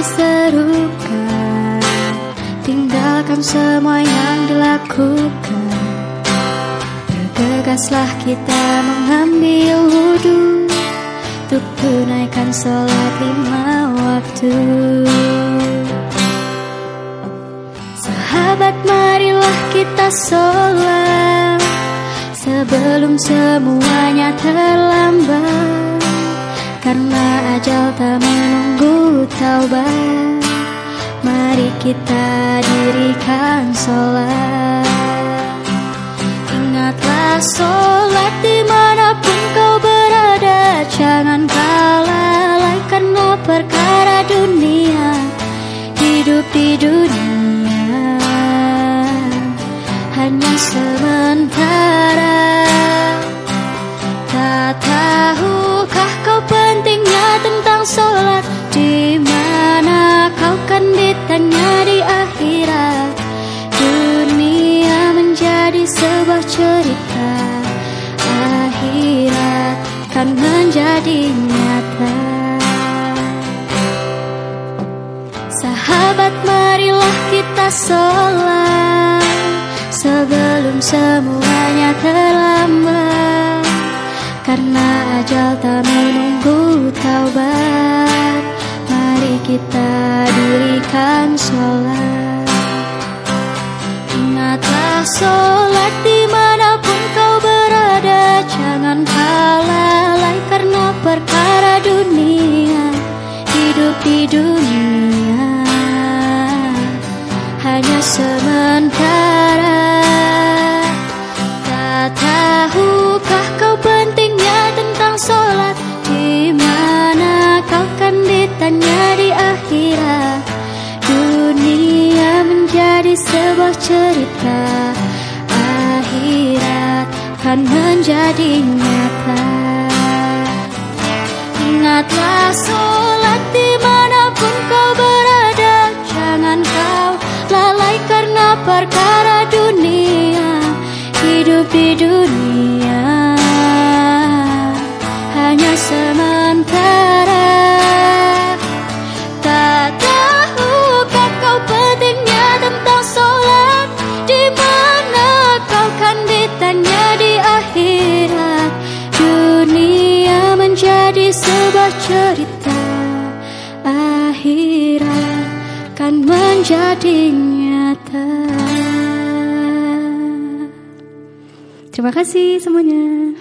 diserukan. Tinggalkan semua yang dilakukan. Bergegaslah kita mengambil wudhu. Untuk tunaikan sholat lima waktu. Sahabat marilah kita sholat. Sebelum semuanya terlambat. Karena ajal tak menunggu taubat. Mari kita dirikan sholat. Ingatlah sholat di mana pun kau berada. Jangan kalah karena perkara dunia. Hidup di dunia. Hanya sementara ditanya di akhirat Dunia menjadi sebuah cerita. Akhirat kan menjadi nyata. Sahabat marilah kita sholat Sebelum semuanya terlambat. Karena ajal tak menunggu kita dirikan sholat. Ingatlah sholat di mana pun kau berada. Jangan lalai karena perkara dunia. Hidup di dunia. Hanya sementara. Tak tahukah kau pentingnya tentang sholat? Di mana kau kan ditanya menjadi sebuah cerita. Akhirat kan menjadi nyata. Ingatlah sholat di mana pun kau berada. Jangan kau lalai karena perkara dunia. Hidup di dunia. Hanya sementara menjadi nyata. Terima kasih semuanya